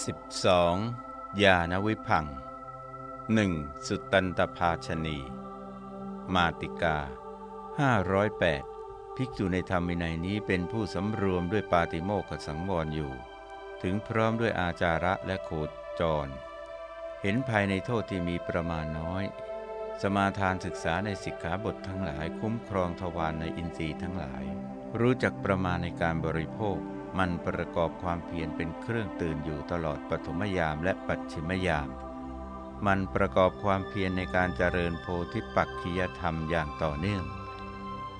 12. ญาณวิพังหนึ่งสุตันตภาชนี มาติกา 508 ภิกษุในธรรมินัยนี้เป็นผู้สำรวมด้วยปาติโมกขสังวรอยู่ ถึงพร้อมด้วยอาจาระและโคจร เห็นภายในโทษที่มีประมาณน้อย สมาทานศึกษาในสิกขาบททั้งหลายคุ้มครองทวารในอินทรีย์ทั้งหลาย รู้จักประมาณในการบริโภค มันประกอบความเพียรเป็นเครื่องตื่นอยู่ตลอดปฐมยามและปัจฉิมยาม มันประกอบความเพียรในการเจริญโพธิปักขิยธรรมอย่างต่อเนื่อง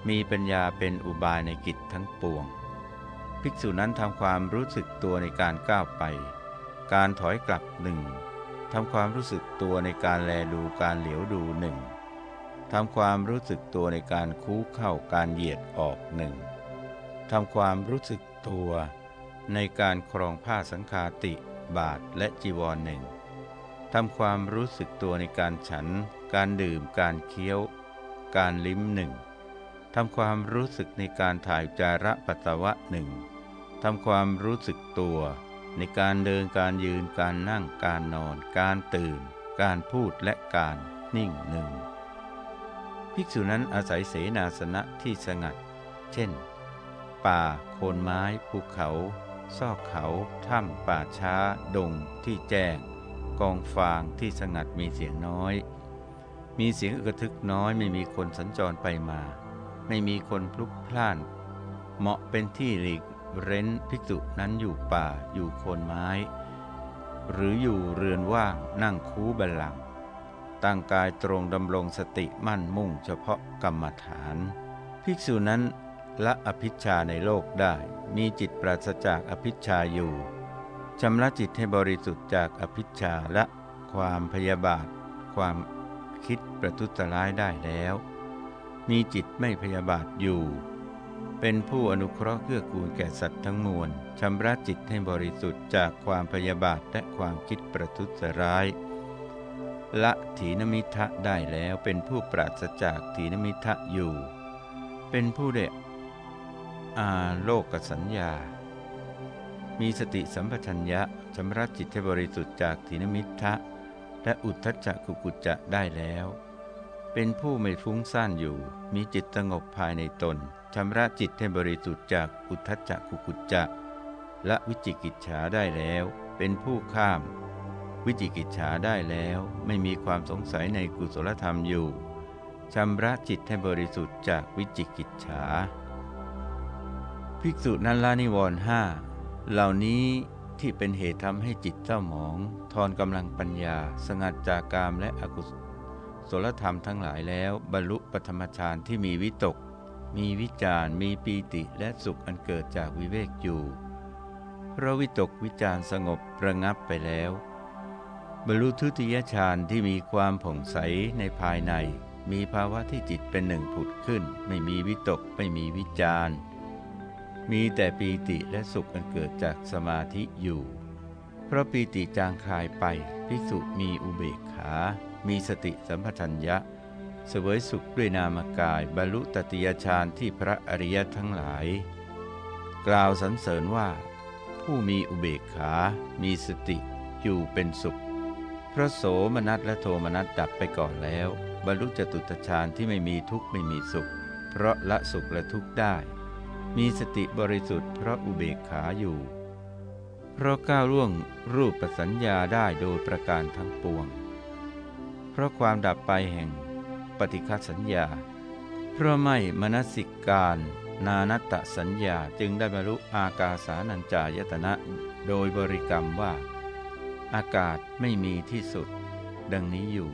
มีปัญญาเป็นอุบายในกิจทั้งปวง ภิกษุนั้นทำความรู้สึกตัวในการก้าวไป การถอยกลับหนึ่งทำความรู้สึกตัวในการแลดูการเหลียวดูหนึ่งทำความรู้สึกตัวในการคู้เข้าการเหยียดออกหนึ่ง ทำความรู้สึกตัวในการครองผ้าสังคาติบาทและจีวรหนึ่งทำความรู้สึกตัวในการฉัน การดื่ม การเคี้ยว การลิ้มหนึ่งทำความรู้สึกในการถ่ายจาระปัสสาวะหนึ่งทำความรู้สึกตัวในการเดินการยืนการนั่งการนอน การตื่น การพูดและการนิ่งหนึ่ง ภิกษุนั้นอาศัยเสนาสนะที่สงัด เช่น ป่า โคนไม้ ภูเขา ซอกเขา ถ้ำป่าช้า ดง ที่แจ้ง กองฟางที่สงัดมีเสียงน้อย มีเสียงอึกทึกน้อยไม่มีคนสัญจรไปมา ไม่มีคนพลุกพล่าน เหมาะเป็นที่หลีกเร้นภิกษุนั้นอยู่ป่าอยู่โคนไม้ หรืออยู่เรือนว่างนั่งคูบัลลังตั้งกายตรงดำรงสติมั่นมุ่งเฉพาะกรรมฐาน ภิกษุนั้น ละอภิชาในโลกได้ มีจิตปราศจากอภิชาอยู่ชำระจิตให้บริสุทธิ์จากอภิชาและความพยาบาท ความคิดประทุษร้ายได้แล้ว มีจิตไม่พยาบาทอยู่ เป็นผู้อนุเคราะห์เกื้อกูลแก่สัตว์ทั้งมวลชำระจิตให้บริสุทธิ์จากความพยาบาทและความคิดประทุษร้ายละถีนมิทะได้แล้วเป็นผู้ปราศจากถีนมิทะอยู่ เป็นผู้ได้ อาโลกสัญญา มีสติสัมปชัญญะชำระจิตให้บริสุทธิ์จากถินมิทะและอุทธัจักกุกุจจะได้แล้ว เป็นผู้ไม่ฟุ้งซ่านอยู่ มีจิตสงบภายในตนชำระจิตให้บริสุทธิ์จากอุทธัจักกุกุจจะและวิจิกิจฉาได้แล้ว เป็นผู้ข้าม วิจิกิจฉาได้แล้วไม่มีความสงสัยในกุศลธรรมอยู่ชำระจิตให้บริสุทธิ์จากวิจิกิจฉา ภิกษุนั้นละนิวรณ์ห้าเหล่านี้ที่เป็นเหตุทำให้จิตเจ้าหมอง ทอนกำลังปัญญา สงัดจากกามและอกุศลธรรมทั้งหลายแล้ว บรรลุปธรรมฌานที่มีวิตก มีวิจารมีปีติและสุขอันเกิดจากวิเวกอยู่เพราะวิตกวิจารสงบระงับไปแล้ว บรรลุทุติยฌานที่มีความผ่องใสในภายใน มีภาวะที่จิตเป็นหนึ่งผุดขึ้น ไม่มีวิตกไม่มีวิจาร มีแต่ปีติและสุขอันเกิดจากสมาธิอยู่ เพราะปีติจางคลายไปภิกษุมีอุเบกขา มีสติสัมปชัญญะ เสวยสุขด้วยนามกาย บรรลุตติยฌานที่พระอริยทั้งหลาย กล่าวสรรเสริญว่า ผู้มีอุเบกขา มีสติอยู่เป็นสุข พระโสมนัสและโทมนัสดับไปก่อนแล้ว บรรลุจตุตฌานที่ไม่มีทุกข์ไม่มีสุข เพราะละสุขและทุกข์ได้ มีสติบริสุทธิ์เพราะอุเบกขาอยู่ เพราะก้าวล่วงรูปสัญญาได้โดยประการทั้งปวง เพราะความดับไปแห่งปฏิฆสัญญา เพราะไม่มนสิกการนานัตตสัญญาจึงได้บรรลุอากาสานัญจายตนะ โดยบริกรรมว่า อากาศไม่มีที่สุด ดังนี้อยู่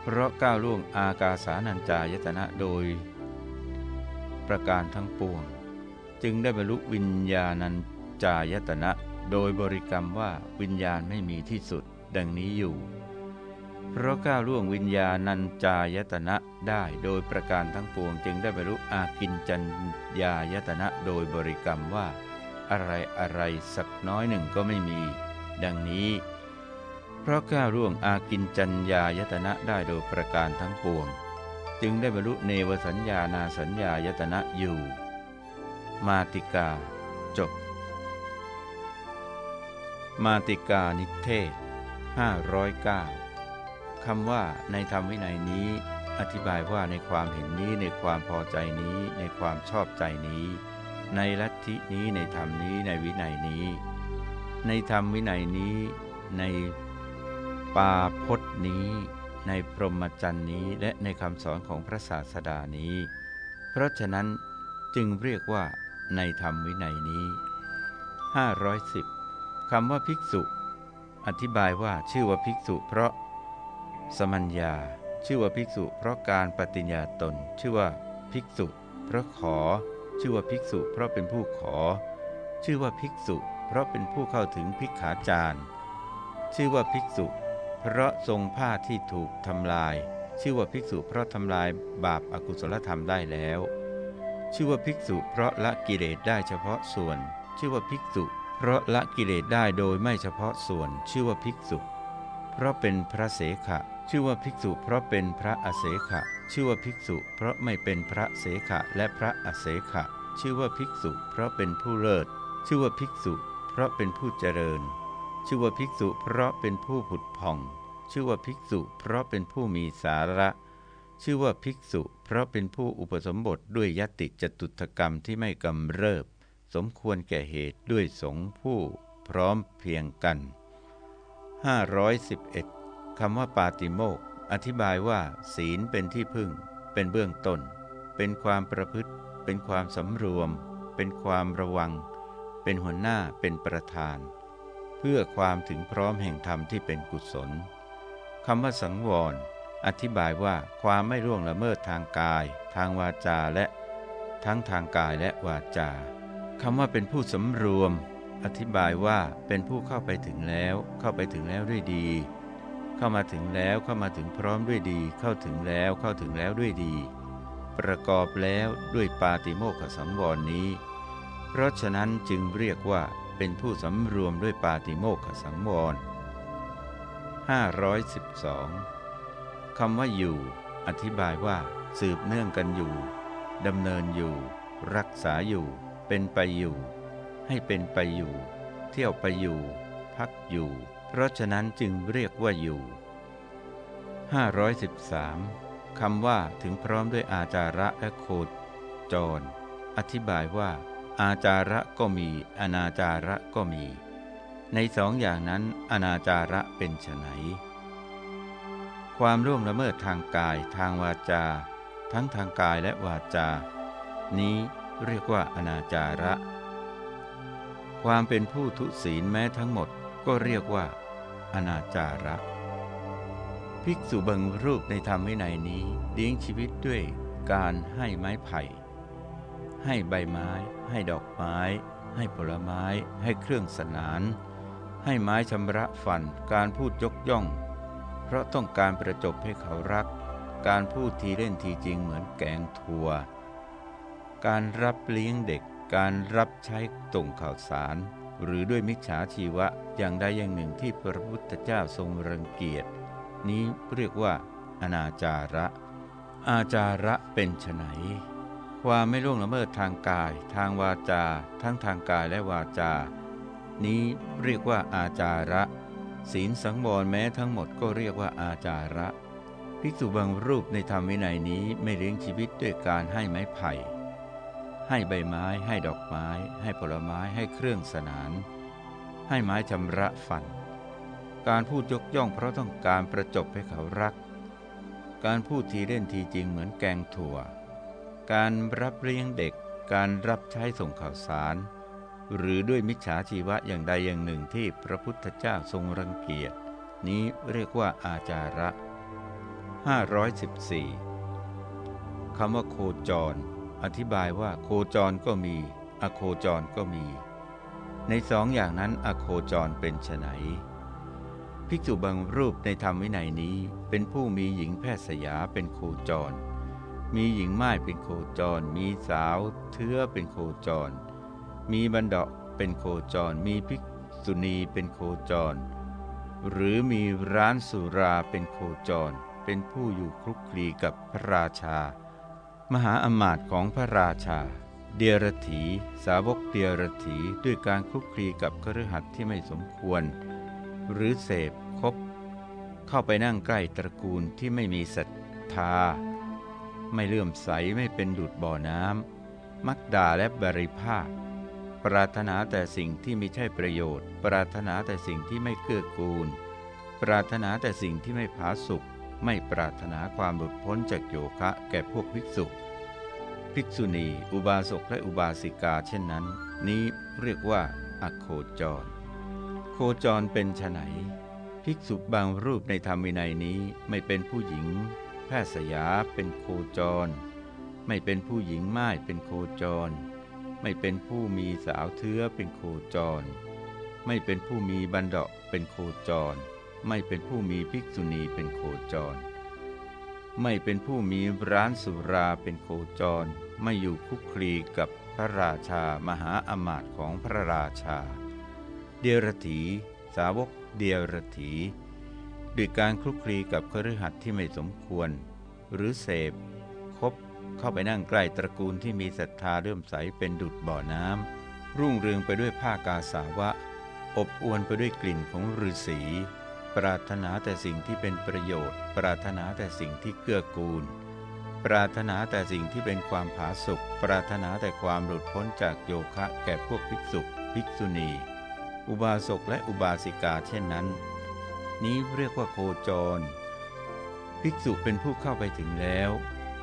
เพราะก้าวล่วงอากาสานัญจายตนะโดย ประการทั้งปวง จึงได้บรรลุวิญญาณัญจายตนะ โดยบริกรรมว่าวิญญาณไม่มีที่สุดดังนี้อยู่ เพราะก้าวล่วงวิญญาณัญจายตนะได้โดยประการทั้งปวง จึงได้บรรลุอากินจัญญายตนะ โดยบริกรรมว่า อะไรอะไรสักน้อยหนึ่งก็ไม่มี ดังนี้ เพราะก้าวล่วงอากินจัญญายตนะได้โดยประการทั้งปวง จึงได้บรรลุเนวสัญญานาสัญญายตนะอยู่ มาติกา จบ มาติกานิเทศ 509คำว่าในธรรมวินัยนี้ อธิบายว่าในความเห็นนี้ในความพอใจนี้ ในความชอบใจนี้ ในลัทธินี้ในธรรมนี้ในวินัยนี้ ในธรรมวินัยนี้ ในปาพจนี้ ในพรหมจรรย์นี้และในคำสอนของพระศาสดานี้ เพราะฉะนั้นจึงเรียกว่า ในธรรมวินัยนี้ 510คำว่าภิกษุ อธิบายว่าชื่อว่าภิกษุ เพราะ สมัญญา ชื่อว่าภิกษุ เพราะการปฏิญญาตน ชื่อว่าภิกษุ เพราะขอ ชื่อว่าภิกษุ เพราะเป็นผู้ขอ ชื่อว่าภิกษุ เพราะเป็นผู้เข้าถึงภิกขาจารย์ชื่อว่าภิกษุ เพราะทรงผ้าที่ถูกทำลาย ชื่อว่าภิกษุเพราะทำลายบาปอากุศลธรรมได้แล้ว ชื่อว่าภิกษุเพราะละกิเลสได้เฉพาะส่วน ชื่อว่าภิกษุ เพราะละกิเลสได้โดยไม่เฉพาะส่วน ชื่อว่าภิกษุ เพราะเป็นพระเสขะ ชื่อว่าภิกษุ เพราะเป็นพระอเสขะ ชื่อว่าภิกษุ เพราะไม่เป็นพระเสขะและพระอเสขะ ชื่อว่าภิกษุ เพราะเป็นผู้เลิศ ชื่อว่าภิกษุ เพราะเป็นผู้เจริญ ชื่อว่าภิกษุ เพราะเป็นผู้ผุดผ่อง ชื่อว่าภิกษุ เพราะเป็นผู้มีสาระ ชื่อว่าภิกษุ เพราะเป็นผู้อุปสมบทด้วยยติจตุถกรรมที่ไม่กำเริบ สมควรแก่เหตุด้วยสงผู้พร้อมเพียงกัน 511 คำว่าปาติโมกอธิบายว่า ศีลเป็นที่พึ่ง เป็นเบื้องต้น เป็นความประพฤติ เป็นความสำรวม เป็นความระวัง เป็นหัวหน้าเป็นประธาน เพื่อความถึงพร้อมแห่งธรรมที่เป็นกุศลคำว่าสังวร อธิบายว่าความไม่ร่วงละเมิดทางกาย ทางวาจาและทั้งทางกายและวาจาคำว่าเป็นผู้สำรวม อธิบายว่าเป็นผู้เข้าไปถึงแล้ว เข้าไปถึงแล้วด้วยดี เข้ามาถึงแล้วเข้ามาถึงพร้อมด้วยดี เข้าถึงแล้วเข้าถึงแล้วด้วยดี ประกอบแล้วด้วยปาติโมกขสังวรนี้ เพราะฉะนั้นจึงเรียกว่าเป็นผู้สำรวมด้วยปาติโมกขสังวร512 คำว่าอยู่ อธิบายว่า สืบเนื่องกันอยู่ดำเนินอยู่ รักษาอยู่ เป็นไปอยู่ ให้เป็นไปอยู่ เที่ยวไปอยู่ พักอยู่ เพราะฉะนั้นจึงเรียกว่าอยู่ 513คำว่าถึงพร้อมด้วยอาจาระและโคจร อธิบายว่า อาจาระก็มี อนาจาระก็มี ในสองอย่างนั้น อนาจาระเป็นไฉน ความร่วงละเมิดทางกายทางวาจา ทั้งทางกายและวาจา นี้เรียกว่าอนาจาระ ความเป็นผู้ทุศีลแม้ทั้งหมดก็เรียกว่า อนาจาระ ภิกษุบางรูปในธรรมวินัยนี้เลี้ยงชีวิตด้วยการให้ไม้ไผ่ ให้ใบไม้ ให้ดอกไม้ ให้ผลไม้ ให้เครื่องสนาน ให้ไม้ชำระฟัน การพูดยกย่อง ราะต้องการประจบให้เขารัก การพูดทีเล่นทีจริงเหมือนแกงทัว การรับเลี้ยงเด็ก การรับใช้ต่งข่าวสาร หรือด้วยมิจฉาชีวะอย่างใดอย่างหนึ่งที่พระพุทธเจ้าทรงรังเกียจ นี้เรียกว่า อนาจาระ อาจาระเป็นไฉนความไม่ล่วงละเมิดทางกาย ทางวาจา ทั้งทางกายและวาจา นี้เรียกว่าอาจาระ ศีลสังวรแม้ทั้งหมดก็เรียกว่าอาจาระ ภิกษุบางรูปในธรรมวินัยนี้ไม่เลี้ยงชีวิตด้วยการให้ไม้ไผ่ ให้ใบไม้ ให้ดอกไม้ ให้ผลไม้ให้เครื่องสนาน ให้ไม้ชำระฟัน การพูดยกย่องเพราะต้องการประจบให้เขารัก การพูดทีเล่นทีจริงเหมือนแกงถั่ว การรับเลี้ยงเด็ก การรับใช้ส่งข่าวสาร หรือด้วยมิจฉาชีวะอย่างใดอย่างหนึ่งที่พระพุทธเจ้าทรงรังเกียจ นี้เรียกว่าอาจาระ 514 คำว่าโคจร อธิบายว่าโคจรก็มี อโคจรก็มี ในสองอย่างนั้นอโคจรเป็นไฉนภิกษุบางรูปในธรรมวินัยนี้เป็นผู้มีหญิงแพทย์สยาเป็นโคจร มีหญิงไม้เป็นโคจร มีสาวเทือเป็นโคจร มีบันดาเป็นโคจร มีภิกษุณีเป็นโคจร หรือมีร้านสุราเป็นโคจร เป็นผู้อยู่คลุกคลีกับพระราชา มหาอมาตย์ของพระราชา เดียรถี สาวกเดียรถีด้วยการคลุกคลีกับคฤหัสถ์ที่ไม่สมควร หรือเสพคบ เข้าไปนั่งใกล้ตระกูลที่ไม่มีศรัทธา ไม่เลื่อมใสไม่เป็นดุดบ่อน้ำมักด่าและบริภาค ปรารถนาแต่สิ่งที่ไม่ใช่ประโยชน์ ปรารถนาแต่สิ่งที่ไม่เกื้อกูล ปรารถนาแต่สิ่งที่ไม่ผาสุกไม่ปรารถนาความหลุดพ้นจากโยคะแก่พวกภิกษุ ภิกษุณี อุบาสกและอุบาสิกาเช่นนั้น นี้เรียกว่าอโคจร โคจรเป็นไฉนภิกษุบางรูปในธรรมวินัยนี้ไม่เป็นผู้หญิง แพทย์สยาเป็นโคจร ไม่เป็นผู้หญิงม่ายเป็นโคจร ไม่เป็นผู้มีสาวเทื้อเป็นโคจร ไม่เป็นผู้มีบันดาเป็นโคจร ไม่เป็นผู้มีภิกษุณีเป็นโคจร ไม่เป็นผู้มีร้านสุราเป็นโคจร ไม่อยู่คุกคลีกับพระราชามหาอมาตย์ของพระราชา เดียรถีสาวกเดียรถีด้วยการคลุกคลีกับคฤหัสถ์ที่ไม่สมควร หรือเสพคบ เข้าไปนั่งใกล้ตระกูลที่มีศรัทธาเริ่อมใสเป็นดุดบ่อน้ำรุ่งเรืองไปด้วยผ้ากาสาวะ อบอวนไปด้วยกลิ่นของฤาษีปรารถนาแต่สิ่งที่เป็นประโยชน์ ปรารถนาแต่สิ่งที่เกื้อกูล ปรารถนาแต่สิ่งที่เป็นความผาสุกปรารถนาแต่ความหลุดพ้นจากโยคะแก่พวกภิกษุภิกษุณี อุบาสกและอุบาสิกาเช่นนั้น นี้เรียกว่าโคจร ภิกษุเป็นผู้เข้าไปถึงแล้ว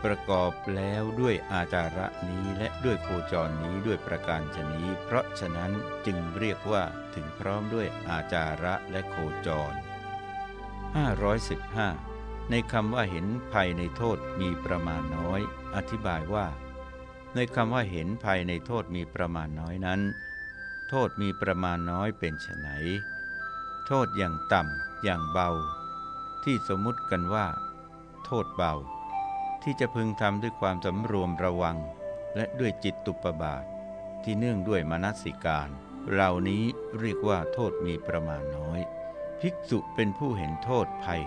ประกอบแล้วด้วยอาจาระนี้และด้วยโคจรนี้ด้วยประการชนี้ เพราะฉะนั้นจึงเรียกว่าถึงพร้อมด้วยอาจาระและโคจร 515 ในคำว่าเห็นภัยในโทษมีประมาณน้อย อธิบายว่า ในคำว่าเห็นภัยในโทษมีประมาณน้อยนั้น โทษมีประมาณน้อยเป็นไนโทษอย่างต่ำอย่างเบา ที่สมมุติกันว่า โทษเบา ที่จะพึงทำด้วยความสำรวมระวัง และด้วยจิตตุปบาท ที่เนื่องด้วยมนสิการ เหล่านี้เรียกว่าโทษมีประมาณน้อย ภิกษุเป็นผู้เห็นโทษภัย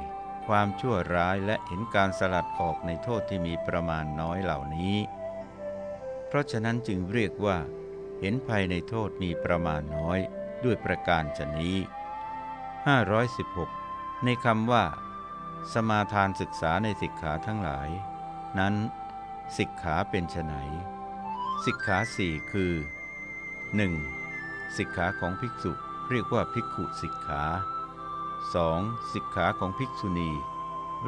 ความชั่วร้ายและเห็นการสลัดออกในโทษที่มีประมาณน้อยเหล่านี้ เพราะฉะนั้นจึงเรียกว่า เห็นภัยในโทษมีประมาณน้อย ด้วยประการชนี้ 516 ในคำว่า สมาทานศึกษาในสิกขาทั้งหลาย นั้นสิกขาเป็นไนสิกขาสี่คือ 1. สิกขาของภิกษุเรียกว่าภิกขุสิกขา 2. สิกขาของภิกษุณี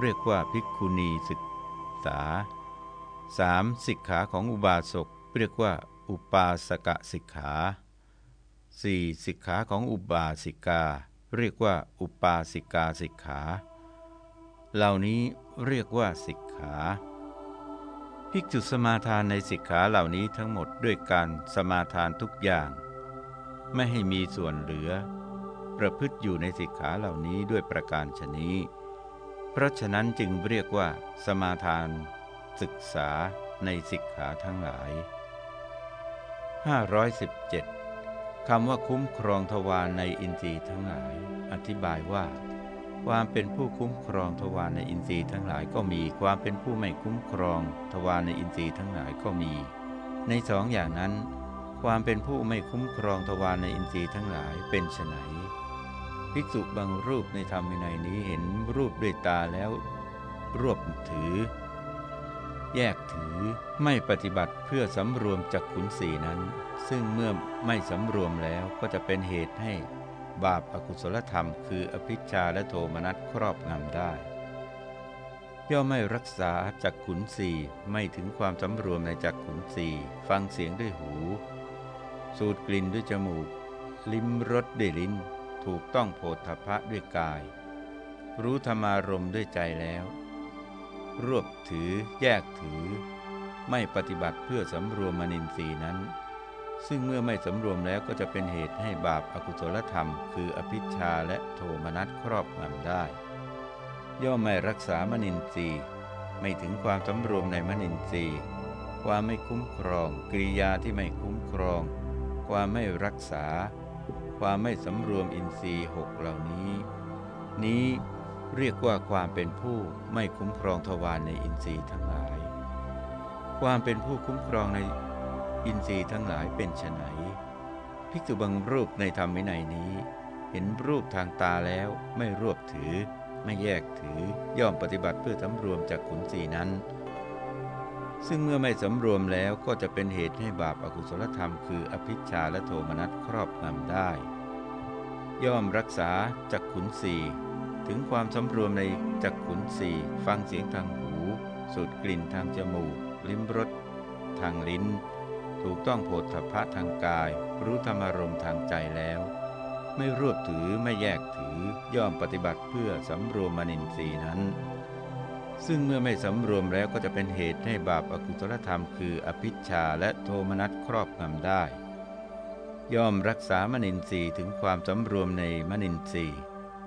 เรียกว่าภิกขุณีศึกษา 3. สิกขาของอุบาสกเรียกว่าอุปาสกสิกขา 4. สิกขาของอุบาสิกา เรียกว่าอุปาสิกาสิกขา เหล่านี้เรียกว่าสิกขา ภิกษุสมาทานในสิกขาเหล่านี้ทั้งหมดด้วยการสมาทานทุกอย่าง ไม่ให้มีส่วนเหลือ ประพฤติอยู่ในสิกขาเหล่านี้ด้วยประการชนี้ เพราะฉะนั้นจึงเรียกว่า สมาทาน ศึกษาในสิกขาทั้งหลาย 517คำว่าคุ้มครองทวารในอินทรีย์ทั้งหลาย อธิบายว่า ความเป็นผู้คุ้มครองทวารในอินทรีย์ทั้งหลายก็มี ความเป็นผู้ไม่คุ้มครองทวารในอินทรีย์ทั้งหลายก็มี ในสองอย่างนั้น ความเป็นผู้ไม่คุ้มครองทวารในอินทรีย์ทั้งหลายเป็นไฉนภิกษุบางรูปในธรรมวินัยนี้เห็นรูปด้วยตาแล้ว รวบถือ แยกถือไม่ปฏิบัติเพื่อสำรวมจากขุนสีนั้น ซึ่งเมื่อไม่สำรวมแล้วก็จะเป็นเหตุให้ บาปอากุศลธรรมคืออภิชาและโทมนัสครอบงำได้ย่อมไม่รักษาจากขุนสีไม่ถึงความสำรวมในจากขุนสีฟังเสียงด้วยหู สูดกลิ่นด้วยจมูก ลิ้มรสด้วยลิ้น ถูกต้องโผฏฐพะด้วยกาย รู้ธรรมารมด้วยใจแล้ว รวบถือแยกถือ ไม่ปฏิบัติเพื่อสำรวมมนินทรีย์นั้น ซึ่งเมื่อไม่สำรวมแล้วก็จะเป็นเหตุให้บาปอากุศลธรรม คืออภิชาและโทมนัสครอบงำได้ ย่อมไม่รักษามนินทรีย์ไม่ถึงความสำรวมในมนินทรีย์ความไม่คุ้มครองกิริยาที่ไม่คุ้มครอง ความไม่รักษา ความไม่สำรวมอินทรีย์หกเหล่านี้ นี้เรียกว่าความเป็นผู้ไม่คุ้มครองทวารในอินทรีย์ทั้งหลาย ความเป็นผู้คุ้มครองใน อินทรีย์ทั้งหลายเป็นไฉนภิกษุบางรูปในธรรมวินัยนี้ เห็นรูปทางตาแล้วไม่รวบถือ ไม่แยกถือย่อมปฏิบัติเพื่อสำรวมจากขุนสีนั้น ซึ่งเมื่อไม่สำรวมแล้วก็จะเป็นเหตุให้บาปอากุศลธรรมคืออภิชาและโทมนัสครอบงำได้ ย่อมรักษาจากขุนสีถึงความสำรวมในจักขุนสีฟังเสียงทางหู สูดกลิ่นทางจมูก ลิ้มรสทางลิ้น ถูกต้องโผฏฐพะทางกาย รู้ธรรมารมณ์ทางใจแล้ว ไม่รวบถือไม่แยกถือย่อมปฏิบัติเพื่อสำรวมมนินทรีย์นั้น ซึ่งเมื่อไม่สำรวมแล้วก็จะเป็นเหตุให้บาปอากุศลธรรมคืออภิชาและโทมนัสครอบงำได้ ย่อมรักษามนินทรีย์ถึงความสำรวมในมนินทรีย์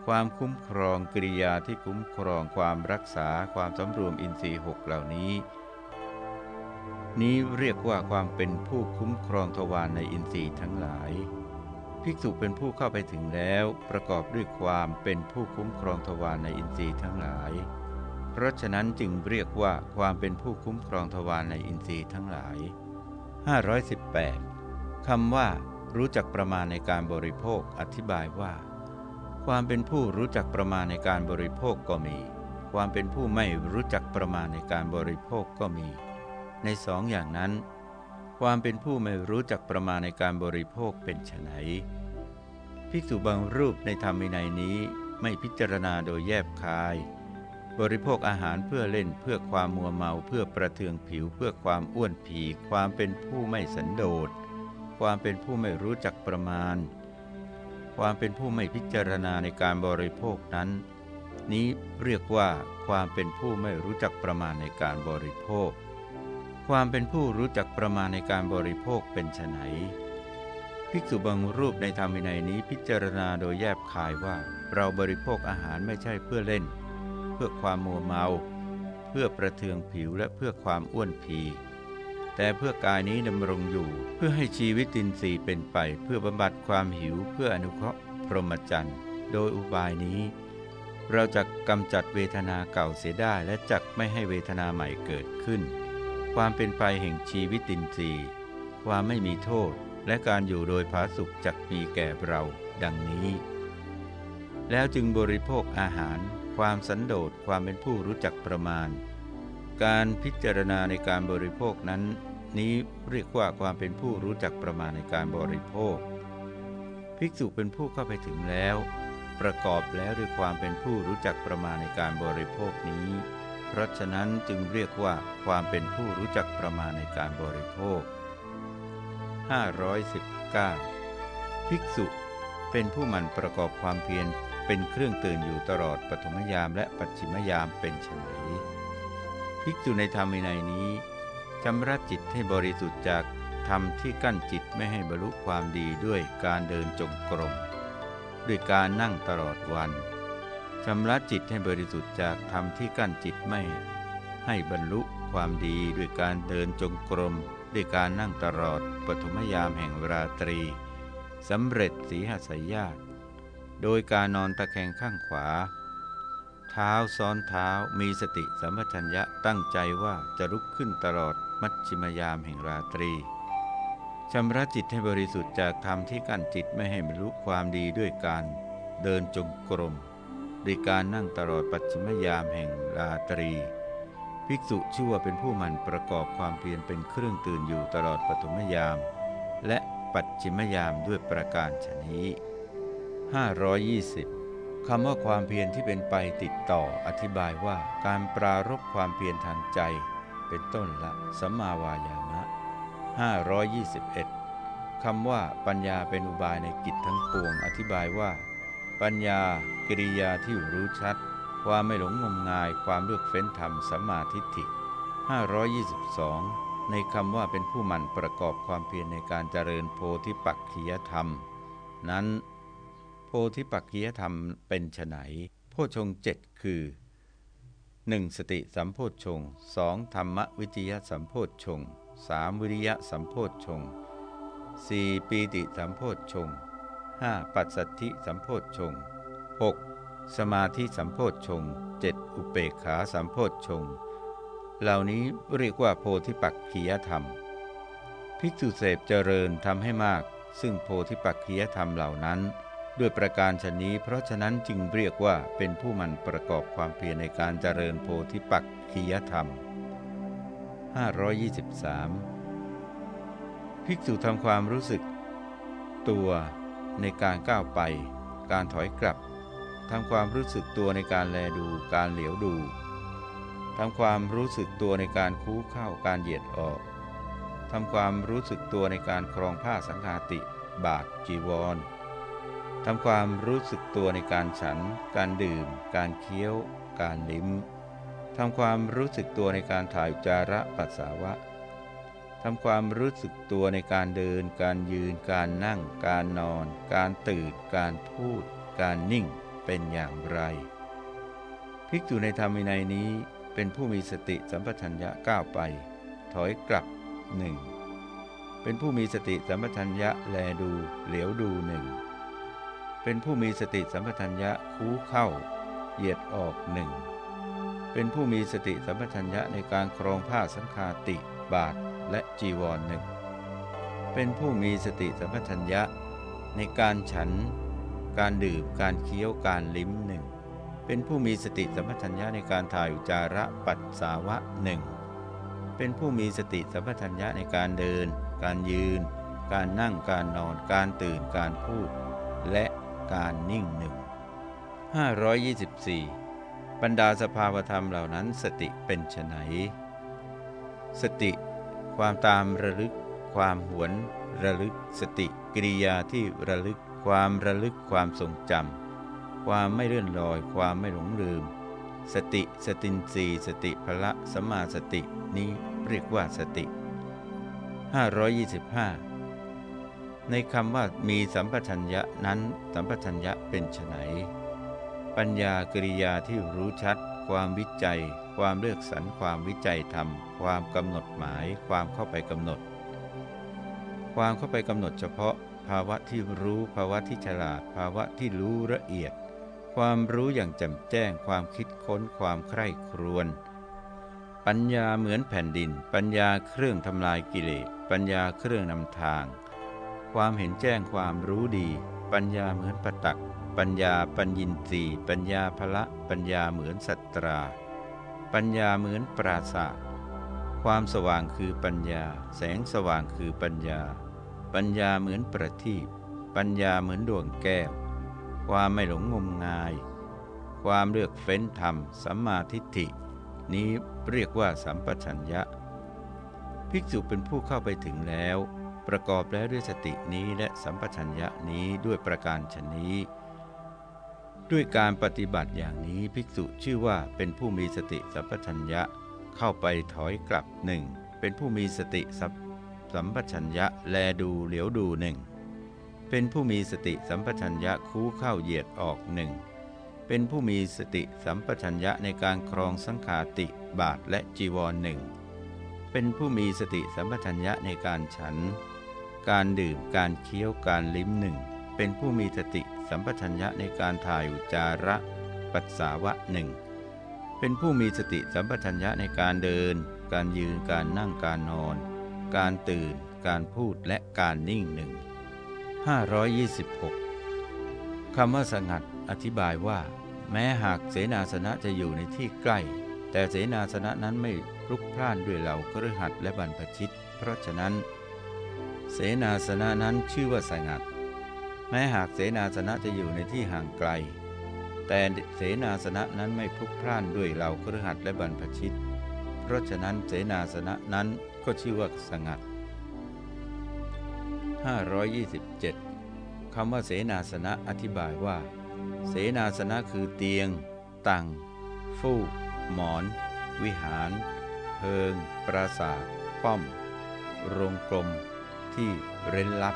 ความคุ้มครองกิริยาที่คุ้มครองความรักษาความสำรวมอินทรีย์หกเหล่านี้ นี้เรียกว่าความเป็นผู้คุ้มครองทวารในอินทรีย์ทั้งหลาย ภิกษุเป็นผู้เข้าไปถึงแล้ว ประกอบด้วยความเป็นผู้คุ้มครองทวารในอินทรีย์ทั้งหลาย เพราะฉะนั้นจึงเรียกว่าความเป็นผู้คุ้มครองทวารในอินทรีย์ทั้งหลาย 518คำว่า รู้จักประมาณในการบริโภคอธิบายว่า ความเป็นผู้รู้จักประมาณในการบริโภคก็มี ความเป็นผู้ไม่รู้จักประมาณในการบริโภคก็มี ในสองอย่างนั้น ความเป็นผู้ไม่รู้จักประมาณในการบริโภคเป็นไฉนภิกษุบางรูปในธรรมินัยนี้ไม่พิจารณาโดยแยบคาย บริโภคอาหารเพื่อเล่นเพื่อความมัวเมาเพื่อประเทืองผิวเพื่อความอ้วนผีความเป็นผู้ไม่สันโดษ ความเป็นผู้ไม่รู้จักประมาณ ความเป็นผู้ไม่พิจารณาในการบริโภคนั้น นี้เรียกว่าความเป็นผู้ไม่รู้จักประมาณในการบริโภค ความเป็นผู้รู้จักประมาณในการบริโภคเป็นไฉนภิกษุบางรูปในธรรมินัยนี้พิจารณาโดยแยบคายว่าเราบริโภคอาหารไม่ใช่เพื่อเล่น เพื่อความมัวเมา เพื่อประเทืองผิวและเพื่อความอ้วนผีแต่เพื่อกายนี้ดำรงอยู่ เพื่อให้ชีวิตินทรีย์เป็นไป เพื่อบำบัดความหิวเพื่ออนุเคราะห์พรหมจรรย์ โดยอุบายนี้ เราจะกำจัดเวทนาเก่าเสียได้และจักไม่ให้เวทนาใหม่เกิดขึ้น ความเป็นไปแห่งชีวิตินทรีย์ความไม่มีโทษและการอยู่โดยผาสุขจักมีแก่เราดังนี้ แล้วจึงบริโภคอาหาร ความสันโดษความเป็นผู้รู้จักประมาณ การพิจารณาในการบริโภคนั้น นี้เรียกว่าความเป็นผู้รู้จักประมาณในการบริโภค ภิกษุเป็นผู้เข้าไปถึงแล้ว ประกอบแล้วด้วยความเป็นผู้รู้จักประมาณในการบริโภคนี้ เพราะฉะนั้นจึงเรียกว่าความเป็นผู้รู้จักประมาณในการบริโภค 519 ภิกษุเป็นผู้มันประกอบความเพียรเป็นเครื่องตื่นอยู่ตลอดปฐมยามและปัจฉิมยามเป็นไฉนภิกษุในธรรมินัยนี้ชำระจิตให้บริสุทธิ์จากธรรมที่กั้นจิตไม่ให้บรรลุความดีด้วยการเดินจงกรม ด้วยการนั่งตลอดวัน ชำระจิตให้บริสุทธิ์จากธรรมที่กั้นจิตไม่ให้บรรลุความดีด้วยการเดินจงกรมด้วยการนั่งตลอดปฐมยามแห่งราตรีสำเร็จสีหสยญาตโดยการนอนตะแคงข้างขวา เท้าซ้อนเท้ามีสติสัมปชัญญะตั้งใจว่าจะลุกขึ้นตลอดมัชชิมยามแห่งราตรีชำระจิตให้บริสุทธิ์จากธรรมที่กั้นจิตไม่ให้บรรลุความดีด้วยการเดินจงกรม ด้วยการนั่งตลอดปัจฉิมยามแห่งราตรี ภิกษุชื่อว่าเป็นผู้มันประกอบความเพียรเป็นเครื่องตื่นอยู่ตลอดปฐมยาม และปัจฉิมยามด้วยประการชนี้ 520คำว่าความเพียรที่เป็นไปติดต่ออธิบายว่าการปรารบความเพียรทางใจ เป็นต้นละสัมมาวายามะ 521คำว่าปัญญาเป็นอุบายในกิจทั้งปวงอธิบายว่า ปัญญากิริยาที่รู้ชัด ความไม่หลงงมงายความเลือกเฟ้นธรรมสัมมาทิฏฐิ522 ในคำว่าเป็นผู้หมั่นประกอบความเพียรในการเจริญโพธิปักขียธรรม นั้น โพธิปักขียธรรมเป็นไฉนโพชงเจ็ดคือ 1. สติสัมโพชฌงสองธรรมวิจยสัมโพชฌงสามวิริยะสัมโพชฌงสี่ปีติสัมโพชฌง ห้าปัสสัทธิสัมโพชฌงหกสมาธิสัมโพชฌงเจ็ดอุเปกขาสัมโพชฌงค์ เหล่านี้เรียกว่าโพธิปักขียธรรม ภิกษุเสพเจริญทำให้มาก ซึ่งโพธิปักขียธรรมเหล่านั้น ด้วยประการชนี้ เพราะฉะนั้นจึงเรียกว่าเป็นผู้มันประกอบความเพียรในการเจริญโพธิปักขียธรรม 523 ภิกษุทำความรู้สึกตัว ในการก้าวไป การถอยกลับทำความรู้สึกตัวในการแลดูการเหลียวดูทำความรู้สึกตัวในการคู้เข้าการเหยียดออกทำความรู้สึกตัวในการครองผ้าสังฆาติ บาทจีวรทำความรู้สึกตัวในการฉัน การดื่ม การเคี้ยว การลิ้มทำความรู้สึกตัวในการถ่ายจาระปัสสาวะำความรู้สึกตัวในการเดิน การยืน การนั่ง การนอน การตื่น การพูด การนิ่งเป็นอย่างไร ภิกษุในธรรมในนี้เป็นผู้มีสติสัมปชัญญะก้าวไป ถอยกลับหนึ่งเป็นผู้มีสติสัมปชัญญะแลดูเหลียวดูหนึ่งเป็นผู้มีสติสัมปชัญญะคูเข้า เหยียดออกหนึ่งเป็นผู้มีสติสัมปชัญญะในการครองผ้าสังฆาติบาท และจีวรหนึ่ง เป็นผู้มีสติสัมปชัญญะในการฉัน การดื่ม การเคี้ยว การลิ้มหนึ่ง เป็นผู้มีสติสัมปชัญญะในการถ่ายอุจาระปัสสาวะหนึ่ง เป็นผู้มีสติสัมปชัญญะในการเดิน การยืน การนั่ง การนอน การตื่น การพูด และการนิ่งหนึ่ง524 บรรดาสภาวธรรมเหล่านั้นสติเป็นไฉนสติ ความตามระลึก ความหวนระลึก สติกิริยาที่ระลึก ความระลึกความทรงจำความไม่เลื่อนลอย ความไม่หลงลืม สติสตินสีสติพละสมาสตินี้เรียกว่าสติ 525 ในคำว่ามีสัมปชัญญะนั้นสัมปชัญญะเป็นไฉนปัญญากริยาที่รู้ชัด ความวิจัย ความเลือกสรรความวิจัยธรรม ความกำหนดหมาย ความเข้าไปกำหนด ความเข้าไปกำหนดเฉพาะ ภาวะที่รู้ภาวะที่ฉลาด ภาวะที่รู้ละเอียด ความรู้อย่างแจ่มแจ้ง ความคิดค้น ความใคร่ครวนปัญญาเหมือนแผ่นดิน ปัญญาเครื่องทำลายกิเลสปัญญาเครื่องนำทาง ความเห็นแจ้งความรู้ดี ปัญญาเหมือนปตัก ปัญญาปัญญินรีปัญญาภละ ปัญญาเหมือนสัตรา ปัญญาเหมือนปราศาสความสว่างคือปัญญา แสงสว่างคือปัญญา ปัญญาเหมือนประทีปปัญญาเหมือนดวงแก้ว ความไม่หลงงมงาย ความเลือกเฟ้นธรรม สัมมาทิฏฐิ นี้เรียกว่าสัมปชัญญะ ภิกษุเป็นผู้เข้าไปถึงแล้ว ประกอบแล้วด้วยสตินี้และสัมปชัญญะนี้ด้วยประการชนี้ ด้วยการปฏิบัติอย่างนี้ภิกษุชื่อว่าเป็นผู้มีสติสัมปชัญญะเข้าไปถอยกลับหนึ่งเป็นผู้มีสติสัมปชัญญะแลดูเหลียวดูหนึ่งเป็นผู้มีสติสัมปชัญญะคู้เข้าเหยียดออกหนึ่งเป็นผู้มีสติสัมปชัญญะในการครองสังขาติบาทและจีวรหนึ่งเป็นผู้มีสติสัมปชัญญะในการฉัน การดื่มการเคี้ยวการลิ้มหนึ่ง เป็นผู้มีสติสัมปชัญญะในการถ่ายอุจาระปัสสาวะหนึ่งเป็นผู้มีสติสัมปชัญญะในการเดิน การยืนการนั่งการนอน การตื่น การพูดและการนิ่งหนึ่ง526คำว่าสงัดอธิบายว่า แม้หากเสนาสนะจะอยู่ในที่ใกล้ แต่เสนาสนะนั้นไม่พลุกพล่านด้วยเหล่าครหัดและบรรพชิต เพราะฉะนั้น เสนาสนะนั้นชื่อว่าสงัด แม้หากเสนาสนะจะอยู่ในที่ห่างไกล แต่เสนาสนะนั้นไม่พลุกพล่านด้วยเหล่าครหัดและบรรพชิต เพราะฉะนั้นเสนาสนะนั้นก็ชื่อว่าสงัด 527คำว่าเสนาสนะอธิบายว่า เสนาสนะคือเตียง ตังฟูก หมอน วิหาร เพิง ปราสาท ป้อม โรงกลม ที่เร้นลับ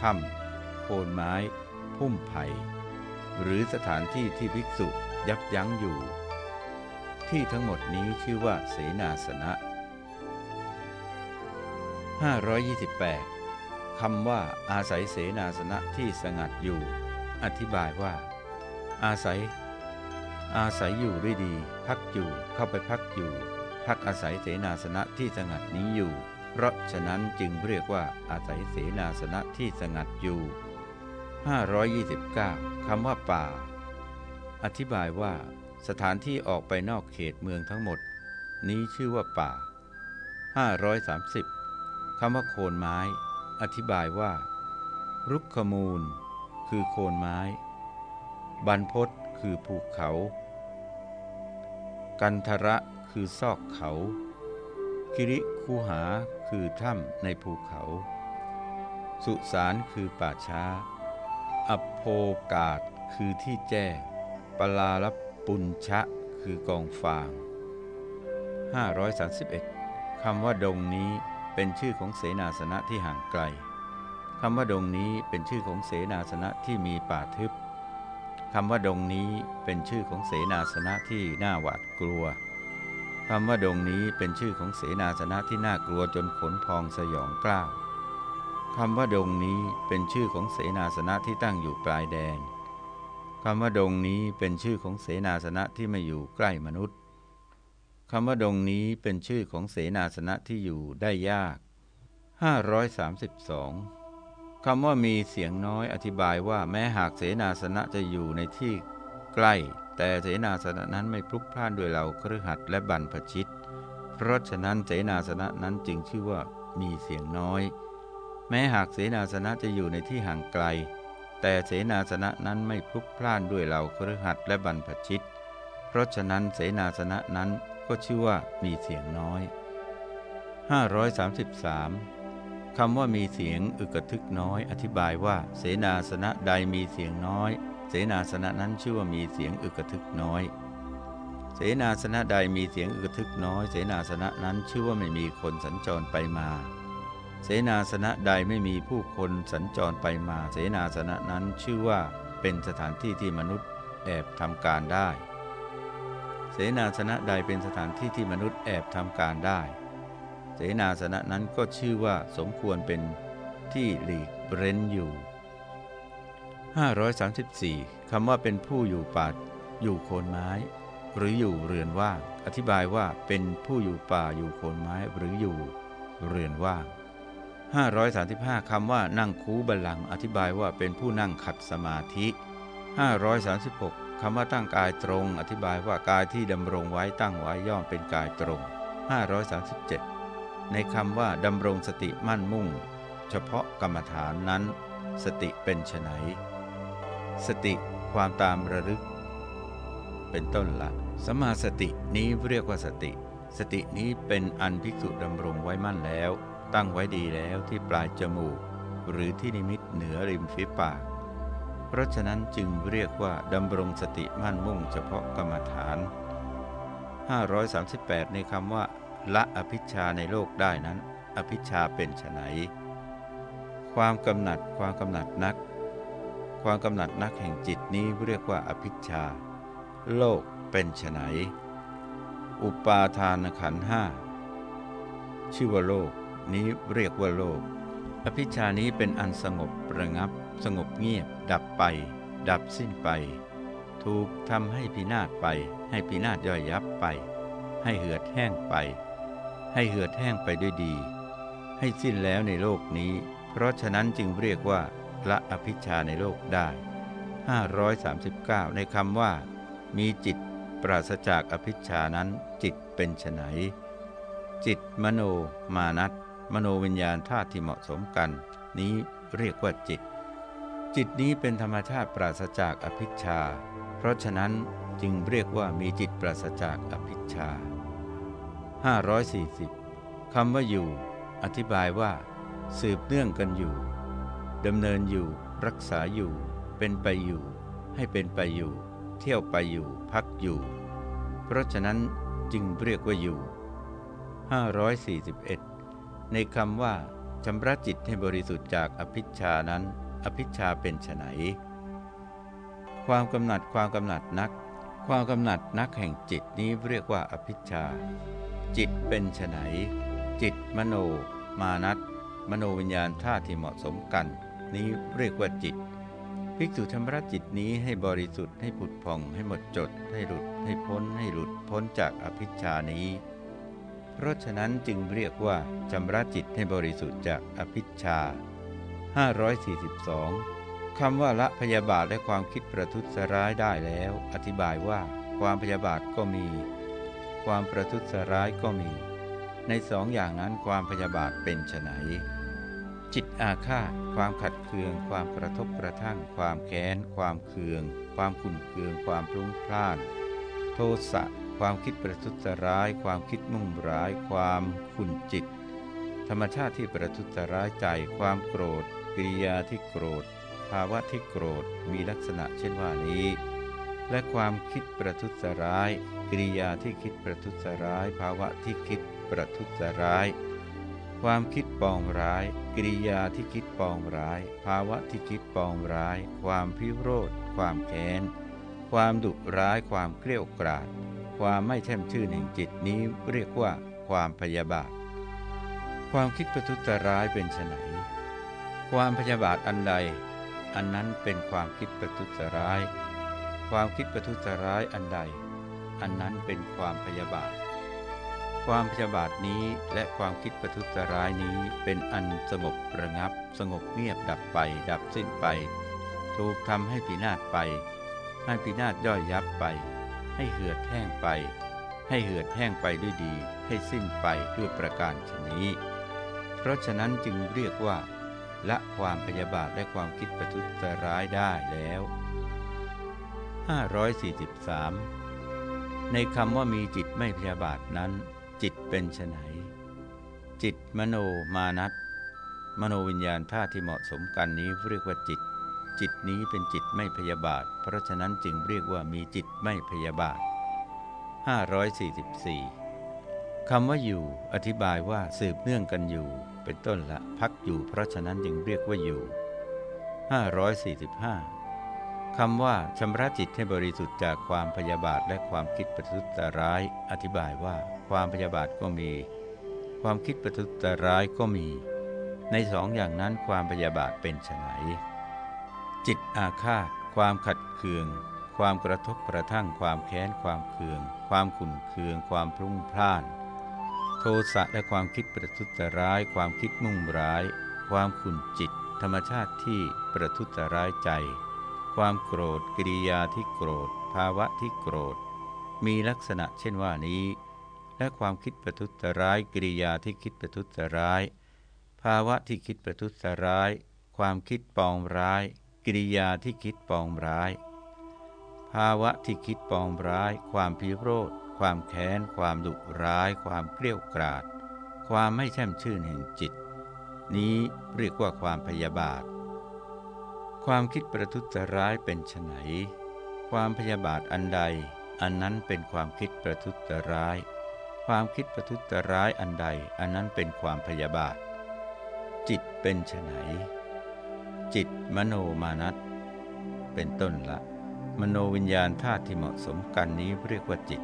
ถ้ำโคนไม้ พุ่มไผ่หรือสถานที่ที่ภิกษุยับยั้งอยู่ ที่ทั้งหมดนี้ชื่อว่าเสนาสนะ 528 คำว่าอาศัยเสนาสนะที่สงัดอยู่ อธิบายว่า อาศัย อาศัยอยู่ด้วยดี พักอยู่เข้าไปพักอยู่ พักอาศัยเสนาสนะที่สงัดนี้อยู่ เพราะฉะนั้นจึงเรียกว่าอาศัยเสนาสนะที่สงัดอยู่ 529คำว่าป่า อธิบายว่า สถานที่ออกไปนอกเขตเมืองทั้งหมด นี้ชื่อว่าป่า 530คำว่าโคนไม้ อธิบายว่า รุกขมูล คือโคนไม้ บรรพศคือภูเขา กันทระคือซอกเขากิริคูหา คือถ้ำในภูเขา สุสานคือป่าช้าอโภกาศคือที่แจ้งปลาลปุญชะคือกองฟาง 531 คำว่าดงนี้เป็นชื่อของเสนาสนะที่ห่างไกล คำว่าดงนี้เป็นชื่อของเสนาสนะที่มีป่าทึบ คำว่าดงนี้เป็นชื่อของเสนาสนะที่น่าหวาดกลัว คำว่าดงนี้เป็นชื่อของเสนาสนะที่น่ากลัวจนขนพองสยองกล้าวคำว่าดงนี้เป็นชื่อของเสนาสนะที่ตั้งอยู่ปลายแดนคำว่าดงนี้เป็นชื่อของเสนาสนะที่ไม่อยู่ใกล้มนุษย์คำว่าดงนี้เป็นชื่อของเสนาสนะที่อยู่ได้ยาก 532คำว่ามีเสียงน้อยอธิบายว่าแม้หากเสนาสนะจะอยู่ในที่ใกล้ แต่เสนาสนะนั้นไม่พลุกพล่านด้วยเหล่าครือขัดและบัรพชิต เพราะฉะนั้นเสนาสนะนั้นจึงชื่อว่ามีเสียงน้อย แม้หากเสนาสนะจะอยู่ในที่ห่างไกล แต่เสนาสนะนั้นไม่พลุกพล่านด้วยเหล่าครือหัดและบรรพชิต เพราะฉะนั้นเสนาสนะนั้นก็ชื่อว่ามีเสียงน้อย 533คำว่ามีเสียงอึกทึกน้อย อธิบายว่า เสนาสนะใดมีเสียงน้อย เสนาสนะนั้นชื่อว่ามีเสียงอึกทึกน้อย เสนาสนะใดมีเสียงอึกทึกน้อย เสนาสนะนั้นชื่อว่าไม่มีคนสัญจรไปมา เสนาสนะใดไม่มีผู้คนสัญจรไปมา เสนาสนะนั้นชื่อว่าเป็นสถานที่ที่มนุษย์แอบทำการได้ เสนาสนะใดเป็นสถานที่ที่มนุษย์แอบทำการได้ เสนาสนะนั้นก็ชื่อว่าสมควรเป็นที่หลีกเร้นอยู่ 534คำว่าเป็นผู้อยู่ป่าอยู่โคนไม้ หรืออยู่เรือนว่าง อธิบายว่าเป็นผู้อยู่ป่าอยู่โคนไม้หรืออยู่เรือนว่าง 535คำว่านั่งคูบัลลังอธิบายว่าเป็นผู้นั่งขัดสมาธิ 536คำว่าตั้งกายตรง อธิบายว่ากายที่ดำรงไว้ตั้งไว้ย่อมเป็นกายตรง 537 ในคำว่าดำรงสติมั่นมุ่ง เฉพาะกรรมฐานนั้น สติเป็นไฉน สติความตามระลึก เป็นต้นละสมาสตินี้เรียกว่าสติ สตินี้เป็นอันภิกษุดำรงไว้มั่นแล้ว ตั้งไว้ดีแล้วที่ปลายจมูก หรือที่นิมิตเหนือริมฝีปาก เพราะฉะนั้นจึงเรียกว่าดำรงสติมั่นมุ่งเฉพาะกรรมฐาน 538 ในคำว่า ละอภิชาในโลกได้นั้น อภิชาเป็นไฉนความกำหนัดความกำหนัดนัก ความกำหนัดนักแห่งจิตนี้เรียกว่าอภิชา โลกเป็นไฉนอุปาทานขันห้าชื่อว่าโลกนี้เรียกว่าโลก อภิชานี้เป็นอันสงบระงับ สงบเงียบ ดับไป ดับสิ้นไป ถูกทำให้พินาศไป ให้พินาศย่อยยับไป ให้เหือดแห้งไป ให้เหือดแห้งไปด้วยดี ให้สิ้นแล้วในโลกนี้ เพราะฉะนั้นจึงเรียกว่า ละอภิชาในโลกได้ 539 ในคำว่า มีจิตปราศจากอภิชานั้นจิตเป็นไฉนจิตมโนมานัตมโนวิญญาณธาตุที่เหมาะสมกัน นี้เรียกว่าจิต จิตนี้เป็นธรรมชาติปราศจากอภิชา เพราะฉะนั้นจึงเรียกว่ามีจิตปราศจากอภิชา 540คำว่าอยู่ อธิบายว่า สืบเนื่องกันอยู่ ดำเนินอยู่ รักษาอยู่ เป็นไปอยู่ ให้เป็นไปอยู่ เที่ยวไปอยู่ พักอยู่ เพราะฉะนั้นจึงเรียกว่าอยู่ 541 ในคำว่าชำระจิตให้บริสุทธิ์จากอภิชานั้น อภิชาเป็นไฉนความกำหนัดความกำหนัดนัก ความกำหนัดนักแห่งจิตนี้เรียกว่าอภิชา จิตเป็นไฉนจิตมโน มานัตมโนวิญญาณธาที่เหมาะสมกัน นี้เรียกว่าจิต ภิกษุชำระจิตนี้ให้บริสุทธิ์ให้ผุดผ่องให้หมดจด ให้หลุดให้พ้นให้หลุดพ้นจากอภิชานี้ เพราะฉะนั้นจึงเรียกว่าชำระจิตให้บริสุทธิ์จากอภิชา 542 คำว่าละพยาบาทและความคิดประทุษร้ายได้แล้ว อธิบายว่าความพยาบาทก็มี ความประทุษร้ายก็มี ในสองอย่างนั้นความพยาบาทเป็นไฉน จิตอาฆาต ความขัดเคือง ความกระทบกระทั่ง ความแค้น ความเคือง ความขุ่นเคือง ความพลุ้งพล่าน โทสะ ความคิดประทุษร้าย ความคิดมุ่งร้าย ความขุ่นจิต ธรรมชาติที่ประทุษร้ายใจ ความโกรธ กิริยาที่โกรธ ภาวะที่โกรธ มีลักษณะเช่นว่านี้ และความคิดประทุษร้าย กิริยาที่คิดประทุษร้าย ภาวะที่คิดประทุษร้าย ความคิดปองร้าย กิริยาที่คิดปองร้าย ภาวะที่คิดปองร้าย ความพิโรธ ความแค้น ความดุร้าย ความเกลี้ยกราด ความไม่แช่มชื่นแห่งจิตนี้เรียกว่าความพยาบาท ความคิดประทุษร้ายเป็นไนความพยาบาทอันใด อันนั้นเป็นความคิดประทุษร้าย ความคิดประทุษร้ายอันใด อันนั้นเป็นความพยาบาท ความพยาบาทนี้และความคิดประทุษร้ายนี้เป็นอันสงบระงับ สงบเงียบดับไป ดับสิ้นไป ถูกทำให้ปีนาศไป ให้ปีนาศย่อยยับไป ให้เหือดแห้งไป ให้เหือดแห้งไปด้วยดี ให้สิ้นไปด้วยประการชนี้ เพราะฉะนั้นจึงเรียกว่า ละความพยาบาทและความคิดประทุษร้ายได้แล้ว 543 ในคำว่ามีจิตไม่พยาบาทนั้น จิตเป็นไฉนจิตมโนมานัตมโนวิญญาณธาตุที่เหมาะสมกันนี้เรียกว่าจิต จิตนี้เป็นจิตไม่พยาบาท เพราะฉะนั้นจึงเรียกว่ามีจิตไม่พยาบาท 544คำว่าอยู่ อธิบายว่าสืบเนื่องกันอยู่ เป็นต้นละพักอยู่ เพราะฉะนั้นจึงเรียกว่าอยู่ 545คำว่าชำระจิตให้บริสุทธิ์จากความพยาบาทและความคิดประทุษร้าย อธิบายว่า ความพยาบาทก็มี ความคิดประทุษร้ายก็มี ในสองอย่างนั้นความพยาบาทเป็นไฉนจิตอาฆาต ความขัดเคือง ความกระทบกระทั่งความแค้น ความเคือง ความขุ่นเคือง ความพรุ่งพล่าน โทสะและความคิดประทุษร้าย ความคิดมุ่งร้าย ความขุ่นจิต ธรรมชาติที่ประทุษร้ายใจ ความโกรธ กิริยาที่โกรธ ภาวะที่โกรธ มีลักษณะเช่นว่านี้ และความคิดประทุษร้าย กิริยาที่คิดประทุษร้าย ภาวะที่คิดประทุษร้าย ความคิดปองร้าย กิริยาที่คิดปองร้าย ภาวะที่คิดปองร้าย ความพิโรธ ความแค้น ความดุร้าย ความเกลี้ยกราด ความไม่แช่มชื่นแห่งจิต นี้เรียกว่าความพยาบาท ความคิดประทุษร้ายเป็นไฉนความพยาบาทอันใด อันนั้นเป็นความคิดประทุษร้าย ความคิดประทุษร้ายอันใดอันนั้นเป็นความพยาบาท จิตเป็นไฉนจิตมโนมานัตเป็นต้นละ มโนวิญญาณธาตุที่เหมาะสมกันนี้เรียกว่าจิต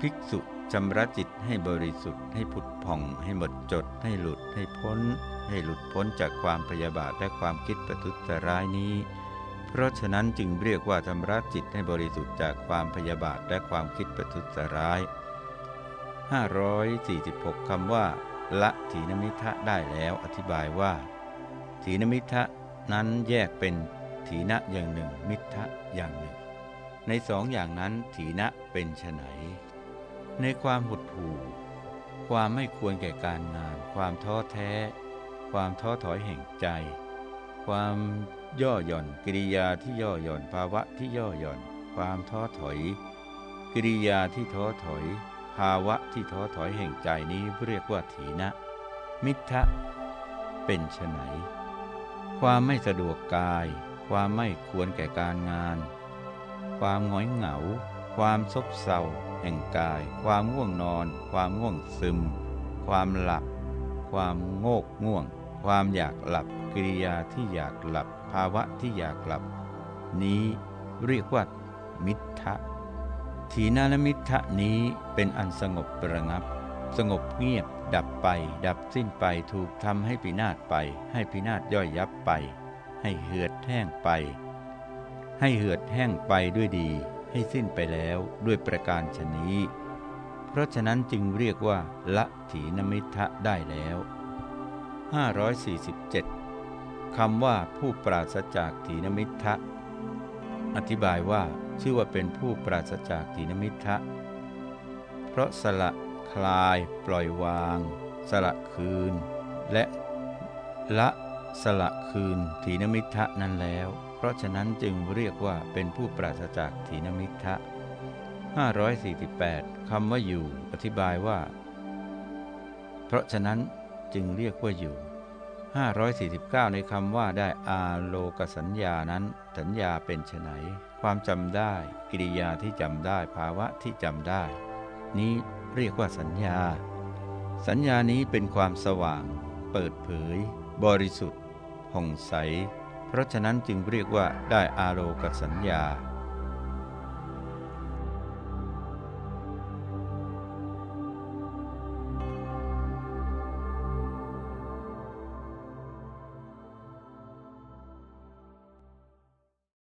ภิกษุชำระจิตให้บริสุทธิ์ให้ผุดผ่อง ให้หมดจด ให้หลุดให้พ้น ให้หลุดพ้นจากความพยาบาทและความคิดประทุษร้ายนี้ เพราะฉะนั้นจึงเรียกว่าชำระจิตให้บริสุทธิ์จากความพยาบาทและความคิดประทุษร้าย 546คำว่า ละถีนมิทะได้แล้วอธิบายว่า ถีนมิทะนั้นแยกเป็นถีนะอย่างหนึ่ง มิทะอย่างหนึ่ง ในสองอย่างนั้นถีนะเป็นไฉนในความหดหู่ ความไม่ควรแก่การงาน ความท้อแท้ ความท้อถอยแห่งใจ ความย่อหย่อนกิริยาที่ย่อหย่อนภาวะที่ย่อหย่อน ความท้อถอย กิริยาที่ท้อถอย ภาวะที่ท้อถอยแห่งใจนี้เรียกว่าถีนะ มิทะเป็นไฉนความไม่สะดวกกาย ความไม่ควรแก่การงาน ความหงอยเหงา ความซบเซาแห่งกาย ความง่วงนอน ความง่วงซึม ความหลับ ความโงกง่วง ความอยากหลับกิริยาที่อยากหลับ ภาวะที่อยากหลับ นี้เรียกว่ามิทะ ถีนานมิทะนี้เป็นอันสงบประงับ สงบเงียบ ดับไป ดับสิ้นไปถูกทำให้พินาศไป ให้พินาศย่อยยับไป ให้เหือดแห้งไป ให้เหือดแห้งไปด้วยดี ให้สิ้นไปแล้วด้วยประการชนี้ เพเพราะฉะนั้นจึงเรียกว่า ละถีนมิทะได้แล้ว 547คำว่าผู้ปราศจากถีนมิทะอธิบายว่า ชื่อว่าเป็นผู้ปราศจากถีนมิทะเพราะสละคลายปล่อยวาง สละคืน และละสละคืนถีนมิทะนั้นแล้ว เพราะฉะนั้นจึงเรียกว่าเป็นผู้ปราศจากถีนมิทะ548คำว่าอยู่ อธิบายว่า เพราะฉะนั้นจึงเรียกว่าอยู่ 549 ในคำว่าได้อาโลกสัญญานั้น สัญญาเป็นไฉน ความจำได้ กิริยาที่จำได้ ภาวะที่จำได้ นี้เรียกว่าสัญญา สัญญานี้เป็นความสว่าง เปิดเผย บริสุทธิ์ผ่องใส เพราะฉะนั้นจึงเรียกว่าได้อาโลกสัญญา